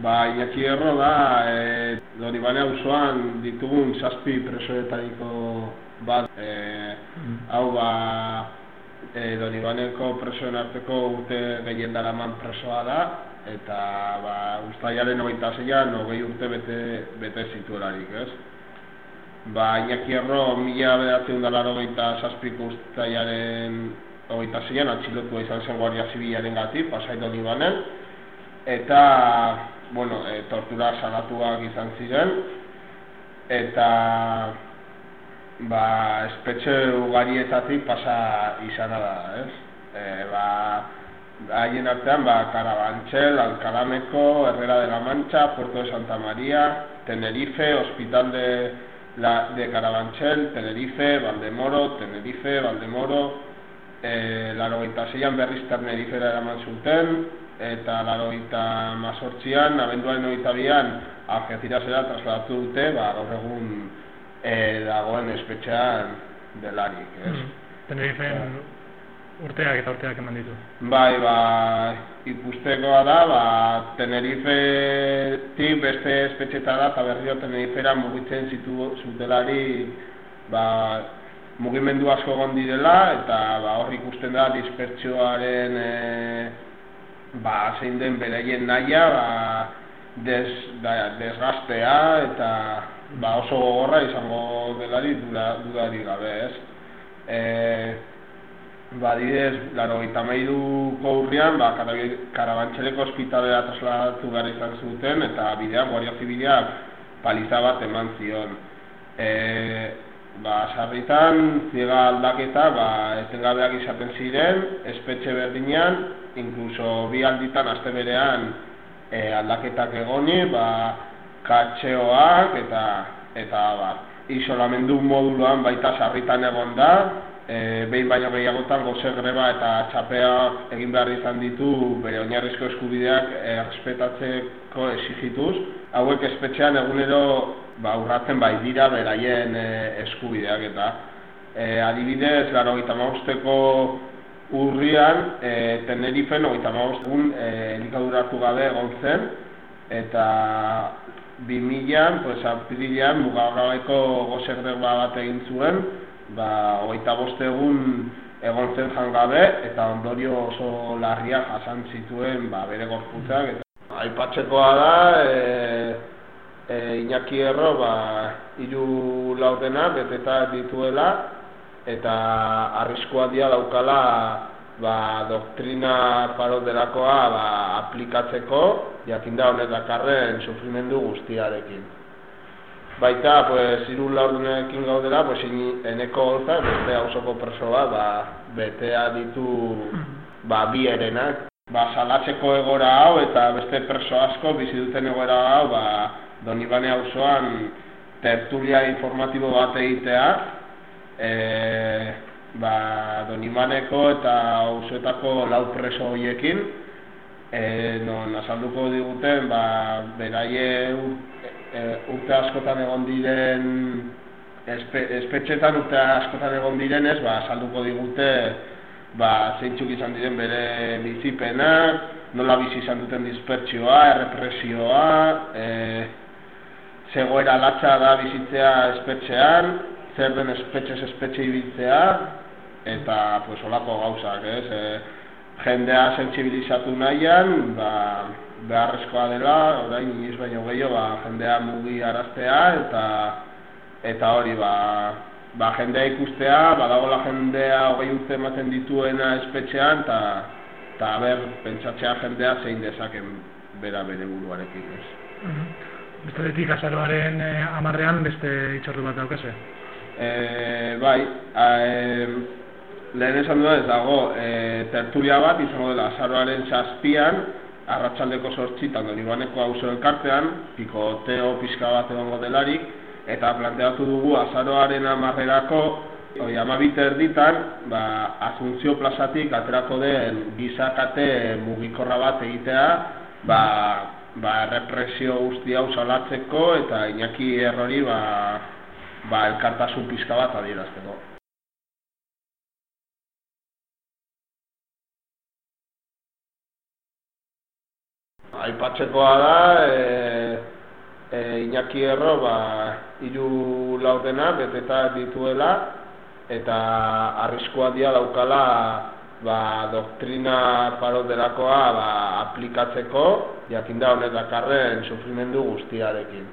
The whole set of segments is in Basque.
Ba, Iñaki Erro da, e, Donibane auzoan ditugun zazpi presoetariko bat. E, hau ba, e, Donibaneko presoen arteko urte gehien daraman presoa da, eta ba, ustaiaren hogeita zeian, hogei urte bete, bete zituelarik, ez? Ba, Iñaki Erro, mila bedatzen dara hogeita zazpiko ustaiaren hogeita zeian, atxilotua izan zen Guardia Zibilaren gati, pasai Donibanen, eta bueno, e, tortura salatuak izan ziren eta ba, espetxe ugarietatik pasa izan da, ez? E, ba, haien artean, ba, Carabanchel, Alcalameko, Herrera de la Mancha, Puerto de Santa María, Tenerife, Hospital de, la, de Carabanchel, Tenerife, Valdemoro, Tenerife, Valdemoro, e, laro eta zeian berriz Tenerifera eraman zuten, eta laro eta mazortzian, abenduaren oita bian, Algecirazera trasladatu dute, ba, gaur egun e, dagoen espetxean delarik, ez? Mm. Tenerifen urteak eta urteak eman ditu. Bai, ba, ikustekoa da, ba, Tenerife tip beste espetxetara eta berrio Tenerifera mugitzen zitu zutelari, ba, mugimendu asko egon direla eta ba, hor ikusten da dispertsioaren e, ba, zein den beraien naia ba, des, da, desgaztea eta ba, oso gogorra izango delari dudari gabe ez. E, ba, didez, laro, eta urrian, ba, karabantxeleko ospitalera trasladatu gara izan zuten eta bidean, guardia zibiliak paliza bat eman zion. E, ba, sarritan, ziega aldaketa, ba, etengabeak izaten ziren, espetxe berdinean, inkluso bi alditan azte berean e, aldaketak egoni, ba, katxeoak eta eta ba, isolamendu moduluan baita sarritan egon da, e, behin baino gehiagotan goze greba eta txapea egin behar izan ditu bere oinarrizko eskubideak errespetatzeko esigituz. Hauek espetxean egunero ba, urratzen bai dira beraien e, eskubideak eta e, adibidez, laro gita mausteko urrian, e, Tenerifen, ogeita maustegun, e, gabe egon zen, eta 2000an, pues, apirilean, mugagabeko goze greba bat egin zuen, ba, boste egun egon zen jangabe eta ondorio oso larria jasan zituen ba, bere gorputzak. Eta, aipatzekoa da, e, e, Iñaki Erro ba, iru laurdena beteta dituela eta arriskoa dia daukala ba, doktrina paro delakoa ba, aplikatzeko jakinda honet dakarren sufrimendu guztiarekin. Baita, pues, iru laurdunekin gaudela, pues, eneko golza, beste hausoko persoa, ba, betea ditu, ba, bi erenak. Ba, salatzeko egora hau, eta beste perso asko, bizi duten egora hau, ba, Donibane hausoan tertulia informatibo bat egitea, e, ba, Donibaneko eta hausoetako lau preso horiekin, e, non, azalduko diguten, ba, beraie e, urte askotan egon diren espe, espetxetan urte askotan egon direnez, ba, salduko digute ba, zeintzuk izan diren bere bizipenak, nola bizi izan duten dispertsioa, errepresioa, e, zegoera latza da bizitzea espetxean, zer den espetxez espetxe ibiltzea, eta pues, olako gauzak, ez? E, jendea sensibilizatu nahian, ba, beharrezkoa dela, orain inoiz baino gehiago, ba, jendea mugi araztea eta eta hori ba, ba jendea ikustea, badagola jendea hogei urte ematen dituena espetxean eta eta ber, pentsatzea jendea zein dezaken bera bere buruarekin ez. Mhm. Beste detik azaroaren eh, amarrean beste itxordu bat daukase? Eh, bai, a, e, lehen esan duda ez dago e, tertulia bat izango dela azaroaren zazpian arratsaldeko sortxitan donibaneko hau elkartean, pikoteo pixka bat egongo delarik, eta planteatu dugu azaroaren amarrerako Oi, amabite erditan, ba, asuntzio plazatik aterako den gizakate mugikorra bat egitea, ba, ba, represio guzti hau salatzeko eta inaki errori ba, ba, elkartasun pixka bat adierazteko. aipatzekoa da, e, e, Iñaki Erro, ba, hiru laurdena beteta dituela, eta arriskoa dia daukala ba, doktrina paro delakoa ba, aplikatzeko, jakin da honet dakarren sufrimendu guztiarekin.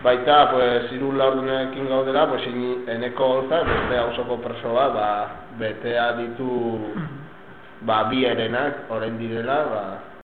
Baita, pues, iru laurdunekin gaudela, pues, eneko holza, beste hausoko persoa, ba, betea ditu ba, bi erenak, orain direla, ba,